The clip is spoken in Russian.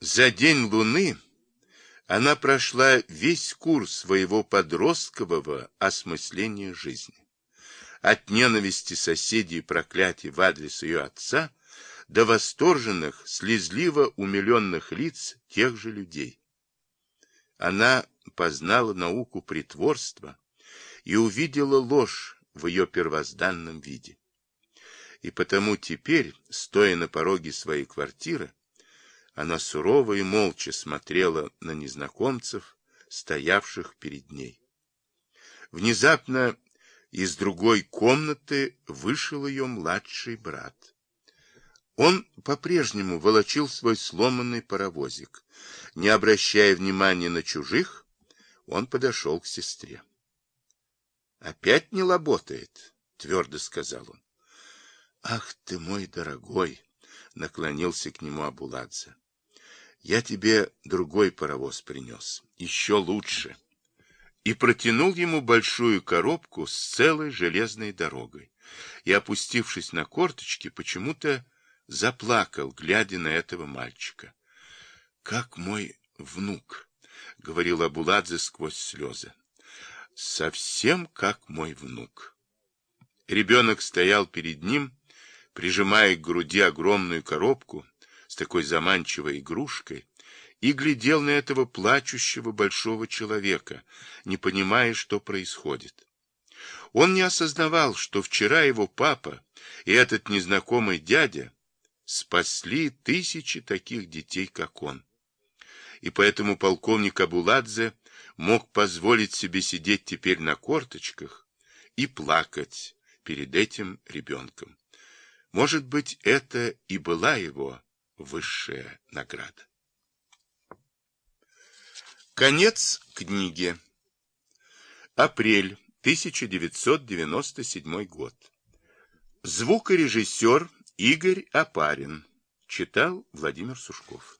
За день Луны она прошла весь курс своего подросткового осмысления жизни. От ненависти соседей и проклятий в адрес ее отца до восторженных, слезливо умиленных лиц тех же людей. Она познала науку притворства и увидела ложь в ее первозданном виде. И потому теперь, стоя на пороге своей квартиры, она сурово и молча смотрела на незнакомцев, стоявших перед ней. Внезапно из другой комнаты вышел ее младший брат. Он по-прежнему волочил свой сломанный паровозик. Не обращая внимания на чужих, он подошел к сестре. — Опять не работает, — твердо сказал он. — Ах ты мой дорогой! — наклонился к нему Абуладзе. — Я тебе другой паровоз принес, еще лучше. И протянул ему большую коробку с целой железной дорогой. И, опустившись на корточки, почему-то заплакал, глядя на этого мальчика. — Как мой внук! — говорил Абуладзе сквозь слезы. — Совсем как мой внук. Ребенок стоял перед ним, прижимая к груди огромную коробку с такой заманчивой игрушкой, и глядел на этого плачущего большого человека, не понимая, что происходит. Он не осознавал, что вчера его папа и этот незнакомый дядя спасли тысячи таких детей, как он. И поэтому полковник Абуладзе мог позволить себе сидеть теперь на корточках и плакать перед этим ребенком. Может быть, это и была его высшая награда. Конец книги. Апрель 1997 год. Звукорежиссер Игорь Апарин. Читал Владимир Сушков.